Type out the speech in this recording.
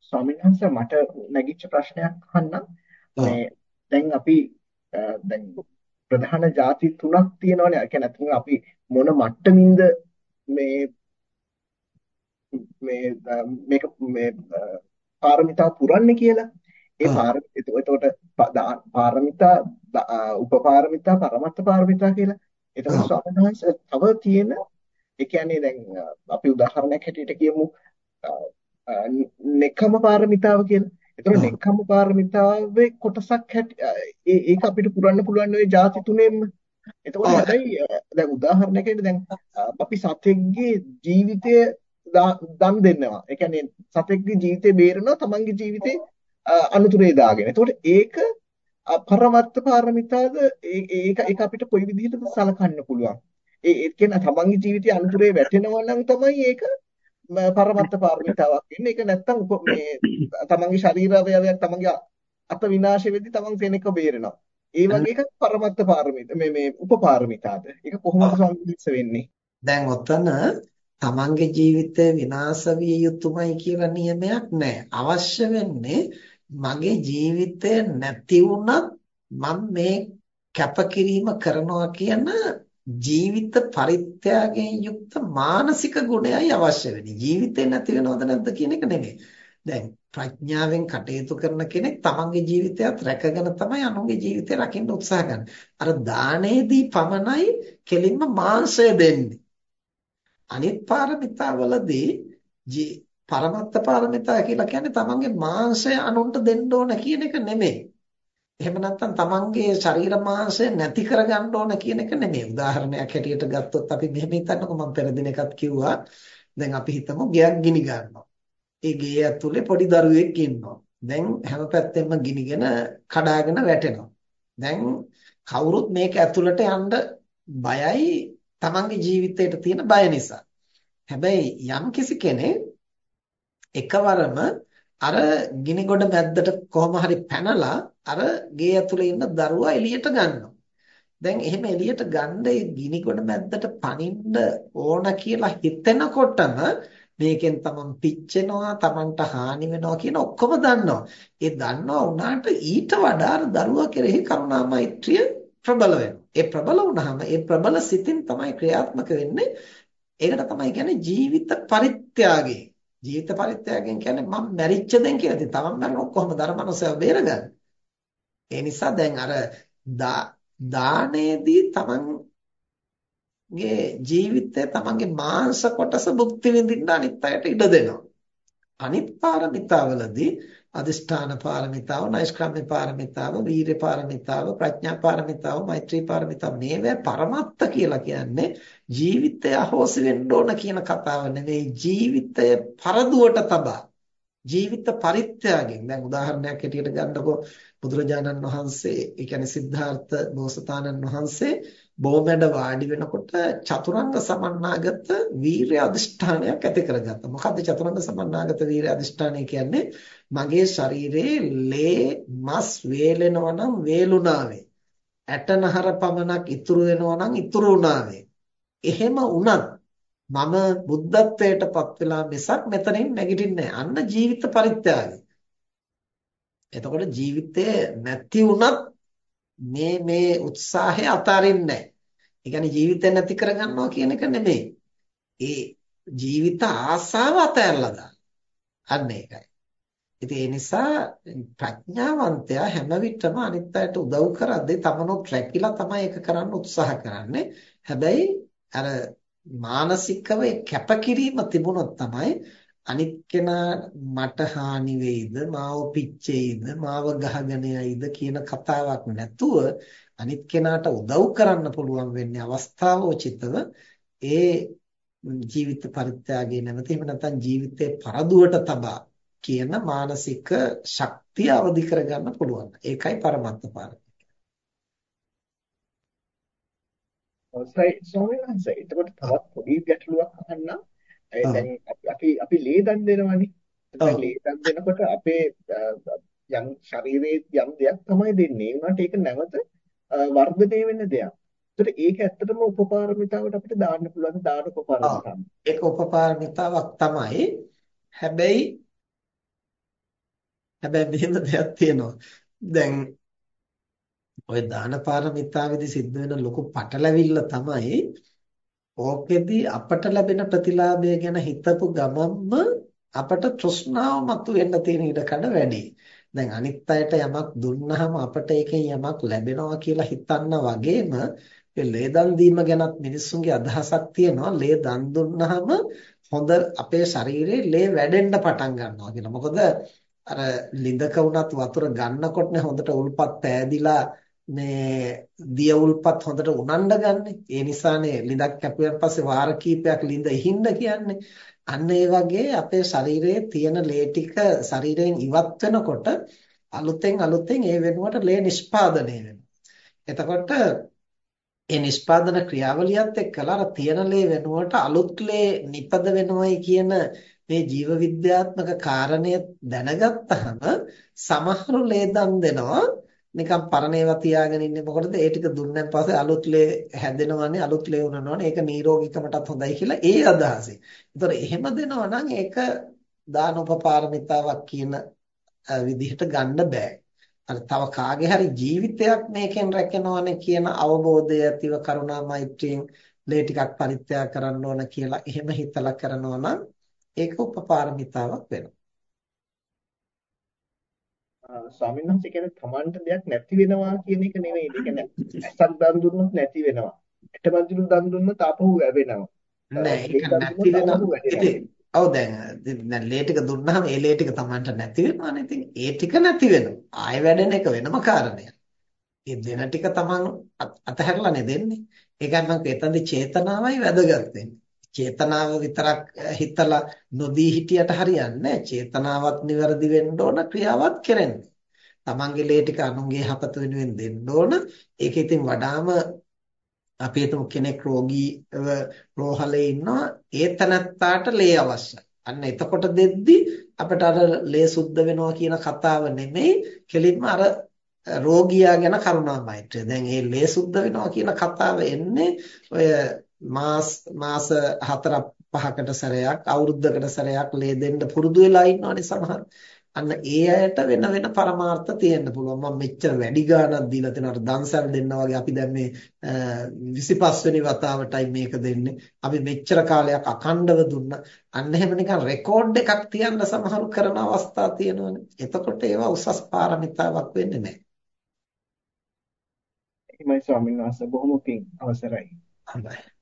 ස්වාමීන් වහන්සේ මට නැගිච්ච ප්‍රශ්නයක් අහන්නම්. මේ දැන් අපි දැන් ප්‍රධාන ಜಾති තුනක් තියෙනවානේ. ඒ කියන්නේ අපි මොන මට්ටමින්ද මේ මේ මේක මේ පාරමිතා පුරන්නේ කියලා. ඒ. පාර එතකොට පාරමිතා උපපාරමිතා පරමත්ත පාරමිතා කියලා. එතකොට. ස්වාමීන් වහන්සේ තව තියෙන ඒ කියන්නේ දැන් අපි උදාහරණයක් හැටියට කියමු නෙක්ඛම් පාරමිතාව කියලා. ඒතර නෙක්ඛම් පාරමිතාවේ කොටසක් හැටි ඒක අපිට පුරන්න පුළුවන් ওই ಜಾති තුනෙන්ම. එතකොට හැබැයි දැන් උදාහරණයකට දැන් අපි සතෙක්ගේ ජීවිතය දන් දෙන්නවා. ඒ කියන්නේ සතෙක්ගේ ජීවිතේ බේරනවා තමන්ගේ ජීවිතේ අනුතුරේ දාගෙන. එතකොට ඒක පරමත්ත පාරමිතාද ඒක ඒක අපිට කොයි විදිහටද සලකන්න පුළුවන්. ඒ කියන්නේ තමන්ගේ ජීවිතය අනුතුරේ වැටෙනවා නම් තමයි ඒක පරමත්ත පාරමිතාවක් වෙන්නේ. ඒක නැත්තම් මේ තමන්ගේ ශරීර අවයවයක් තමන්ගේ අත විනාශ වෙද්දී තමන් කෙනෙක්ව බේරෙනවා. ඒ වගේ එකක් පරමත්ත පාරමිත මේ මේ උපපාරමිතාද. ඒක කොහොමද. සංකීර්ණ වෙන්නේ? දැන් ඔතන තමන්ගේ ජීවිතය විනාශ විය යුතුමයි කියලා නියමයක් නැහැ. අවශ්‍ය වෙන්නේ මගේ ජීවිතය නැති වුණත් මම මේ කැපකිරීම කරනවා කියන ජීවිත පරිත්‍යාගයෙන් යුක්ත මානසික ගුණයයි අවශ්‍ය වෙන්නේ. ජීවිතේ නැති වෙනවද නැද්ද කියන එක නෙමෙයි. දැන් ප්‍රඥාවෙන් කටයුතු කරන කෙනෙක් තමන්ගේ ජීවිතයත් රැකගෙන තමයි අනුන්ගේ ජීවිතය රකින්න උත්සාහ කරන්නේ. අර දානයේදී පමණයි කෙලින්ම මාංශය දෙන්නේ. අනිත් පාරමිතාවලදී ජී පරමත්ත පාරමිතා කියලා කියන්නේ තමන්ගේ මාංශය අනුන්ට දෙන්න ඕන කියන එක නෙමෙයි. එහෙම නැත්නම් තමන්ගේ ශරීර මාංශය නැති කරගන්න ඕන කියන එක නෙමෙයි. උදාහරණයක් හැටියට ගත්තොත් අපි මෙහෙම හිතන්නකෝ මම පෙර දින එකක් කිව්වා. දැන් අපි හිතමු ගෙයක් ගිනි ගන්නවා. ඒ ගේ ඇතුලේ පොඩි දරුවෙක් ඉන්නවා. දැන් හැම පැත්තෙම ගිනිගෙන කඩාගෙන වැටෙනවා. දැන් කවුරුත් මේක ඇතුළට යන්න බයයි තමන්ගේ ජීවිතයට තියෙන බය නිසා. හැබැයි යම් කිසි කෙනෙක් එකවරම අර ගිනි ගොඩ මැද්දට කොහොම හරි පැනලා අර ගේ ඇතුලේ ඉන්න දරුවා එළියට ගන්නවා. දැන් එහෙම එළියට ගන්න ඒ ගිනි ගොඩ මැද්දට පනින්න ඕන කියලා හිතෙනකොටම මේකෙන් තමන් පිච්චෙනවා තමන්ට හානි වෙනවා කියන ඔක්කොම දන්නවා. ඒ දන්නවා වුණාට ඊට වඩා අර දරුවා කෙරෙහි කරුණා මෛත්‍රිය ප්‍රබල වෙනවා. ඒ ප්‍රබල වුණාම ඒ ප්‍රබල සිතින් තමයි ක්‍රියාත්මක වෙන්නේ. ඒකට තමයි කියන්නේ ජීවිත පරිත්‍යාගය. ජීවිත පරිත්‍යාගයෙන් කියන්නේ මම මැරිච්ච දෙන් කියලා. ඉතින් තමන් මැරුණොත් කොහොමද අර මනුස්සයව බේරගන්නේ? ඒ නිසා දැන් අර දානයේදී තමන්ගේ ජීවිතය තමන්ගේ මාංශ කොටස භුක්ති විඳින්න අනිත් අයට ඉඩ දෙනවා. අනිත් පාරමිතාවලදී අදිෂ්ඨාන පාරමිතාව, නෛෂ්ක්‍රම්‍ය පාරමිතාව, වීර්ය පාරමිතාව, ප්‍රඥා පාරමිතාව, මෛත්‍රී පාරමිතාව මේවා පරමත්ත කියලා කියන්නේ ජීවිතය අහෝසි වෙන්න ඕන කියන කතාව නෙවෙයි ජීවිතය පරදුවට තබා ජීවිත පරිත්‍යාගයෙන් දැන් උදාහරණයක් හැටියට ගන්නකො බුදුරජාණන් වහන්සේ ඒ කියන්නේ සිද්ධාර්ථ බෝසතාණන් වහන්සේ බොමැඩ වාඩි වෙනකොට චතුරංග සමන්නාගත වීරය අදිෂ්ඨානයක් ඇති කරගත්තා. මොකද්ද චතුරංග සමන්නාගත වීරය අදිෂ්ඨානය කියන්නේ? මගේ ශරීරයේ ලේ මස් වේලෙනවා නම් වේලුණාවේ. ඇටනහර පමණක් ඉතුරු වෙනවා නම් ඉතුරු වුණාවේ. එහෙම වුණත් මම බුද්ධත්වයට පත් වෙලා මිසක් මෙතනින් නැගිටින්නේ අන්න ජීවිත පරිත්‍යාගය. එතකොට ජීවිතය නැති වුණත් මේ මේ උත්සාහය අතාරින්නේ නැහැ. ඒ කියන්නේ ජීවිතය නැති කරගන්නවා කියන එක නෙමෙයි. ඒ ජීවිත ආසාව අතහැරලා දාන්න. අන්න ඒකයි. ඉතින් ඒ නිසා ප්‍රඥාවන්තයා හැම විටම අනිත් අයට උදව් කරද්දී තමනුත් රැකිලා තමයි ඒක කරන්න උත්සාහ කරන්නේ. හැබැයි අර මානසිකව කැපකිරීම තිබුණොත් තමයි අනිත් කෙනා මට හානි වෙයිද මාව පිච්චෙයිද මාව ගහගෙන යයිද කියන කතාවක් නැතුව අනිත් කෙනාට උදව් කරන්න පුළුවන් වෙන්නේ අවස්ථාවෝචිතව ඒ ජීවිත පරිත්‍යාගය නැමැති එහෙම නැත්නම් ජීවිතේ පරදුවට තබා කියන මානසික ශක්තිය අවදි කරගන්න පුළුවන්. ඒකයි පරමත්ත පාරමී. අවසරයි ස්වාමීන් වහන්සේ. එතකොට තවත් පොඩි ගැටලුවක් ඔව්. දැන් අපි අපි ලේ දන් දෙනවනේ. දැන්. ලේ දන් දෙනකොට අපේ යම් ශරීරයේ යම් දෙයක් තමයි දෙන්නේ. ඒ වුණාට ඒක නැවත වර්ධනය වෙන දෙයක්. ඒතකොට ඒක ඇත්තටම උපපාරමිතාවට අපිට දාන්න පුළුවන් දාන. උපපාරමිතාව. ඒක උපපාරමිතාවක් තමයි. හැබැයි හැබැයි මෙහෙම දෙයක් තියෙනවා. දැන් ওই දාන පාරමිතාවේදී සිද්ධ වෙන ලොකු පටලැවිල්ල තමයි ඕකෙදී අපට ලැබෙන ප්‍රතිලාභය ගැන හිතපු ගමන්ම අපට තෘෂ්ණාව මතුවෙන්න තියෙන ඉඩකඩ වැඩි. දැන් අනිත් අයට යමක් දුන්නාම අපට ඒකෙන් යමක් ලැබෙනවා කියලා හිතන්න වගේම ඒ ලේ දන් දීම ගැනත් මිනිස්සුන්ගේ අදහසක් තියෙනවා. ලේ දන් දුන්නාම හොඳ අපේ ශරීරයේ ලේ වැඩෙන්න පටන් ගන්නවා කියලා. මොකද අර ලිඳක වුණත් වතුර ගන්නකොටනේ හොඳට උල්පත් පෑදිලා මේ දිය උල්පත් හොඳට උනන්ඩ ගන්න. ඒ නිසානේ ලිඳක් කැපුවෙන් පස්සේ වාර කීපයක් ලිඳ ඉහින්න කියන්නේ. අන්න ඒ වගේ අපේ ශරීරයේ තියෙන ලේ ටික ශරීරයෙන් ඉවත් වෙනකොට අලුතෙන් අලුතෙන් ඒ වෙනුවට ලේ නිෂ්පාදනය වෙනවා. එතකොට ඒ නිෂ්පාදන ක්‍රියාවලියත් එක්කලා අර තියෙන ලේ වෙනුවට අලුත් ලේ නිපද වෙනවයි කියන මේ ජීව විද්‍යාත්මක කාරණය දැනගත්තාම සමහරු ලේ දන් දෙනවා නිකන් පරණ ඒවා තියාගෙන ඉන්නේ මොකටද ඒ ටික දුන්නන් පස්සේ අලුත් ලේ හැදෙනවනේ අලුත් ලේ උනනවනේ ඒක නිරෝගීකමටත් හොඳයි කියලා ඒ අදහසෙන්. ඒතර එහෙම දෙනවා නම් ඒක දාන උපපාරමිතාවක් කියන විදිහට ගන්න බෑ. අර තව කාගේ හරි ජීවිතයක් මේකෙන් රැකෙනවනේ කියන අවබෝධය ඇතිව කරුණා මෛත්‍රියෙන් ලේ ටිකක් පරිත්‍යාග කරන්න ඕන කියලා එහෙම හිතලා කරනවා නම් ඒක උපපාරමිතාවක් වෙනවා. ස්වාමීන් වහන්සේ කියන්නේ තමන්ට දෙයක් නැති වෙනවා කියන එක නෙවෙයි. ඒ කියන්නේ ඇසක් දන් දුන්නොත් නැති වෙනවා. ඇටබඳුරු දන් දුන්නොත් ආපහු ලැබෙනවා. නෑ ඒක නැති වෙනවා. ඔව් දැන් දැන් ලේ ටික දුන්නාම ඒ ලේ ටික තමන්ට නැති වෙනවානේ. ඉතින් ඒ ටික නැති වෙනවා. ආයෙ වැඩෙන එක වෙනම කාරණයක්. ඒ දෙන ටික තමන් අතහැරලානේ දෙන්නේ. ඒකයි මම එතනදි චේතනාවයි වැදගත් වෙන්නේ. චේතනාව විතරක් හිතලා නොදී හිටියට හරියන්නේ චේතනාවත් નિවරදි වෙන්න ඕන ක්‍රියාවත් කෙරෙන්න. තමන්ගේ ලේ ටික අනුන්ගේ හපත වෙනුවෙන් දෙන්න ඕන. ඒක ඉතින් වඩාම අපි හිතමු කෙනෙක් රෝගීව රෝහලේ ඉන්නවා ඒ තනත්තාට ලේ අවශ්‍යයි. අන්න එතකොට දෙද්දි අපිට අර ලේ සුද්ධ වෙනවා කියන කතාව නෙමෙයි කෙලින්ම අර රෝගියා ගැන කරුණා මෛත්‍රිය. දැන් මේ ලේ සුද්ධ වෙනවා කියන කතාව එන්නේ ඔය මාස මාස 4 5කට සැරයක් අවුරුද්දකට සැරයක් ලේ දෙන්න පුරුදු වෙලා ඉන්නවනේ සමහර. අන්න ඒ අයට වෙන වෙන පරමාර්ථ තියෙන්න පුළුවන්. මම මෙච්චර වැඩි ගාණක් දීලා තියෙනවා. දන්සල් දෙන්න වගේ අපි දැන් මේ 25 වෙනි වතාවටයි මේක දෙන්නේ. අපි මෙච්චර කාලයක් අඛණ්ඩව දුන්නා. අන්න එහෙම නිකන් රෙකෝඩ් එකක් තියන්න සමහරු කරන අවස්ථා තියෙනවනේ. එතකොට ඒවා උසස් පාරමිතාවක් වෙන්නේ නැහැ. එහෙමයි ස්වාමීන් වහන්සේ බොහොම පිං අවසරයි. හොඳයි.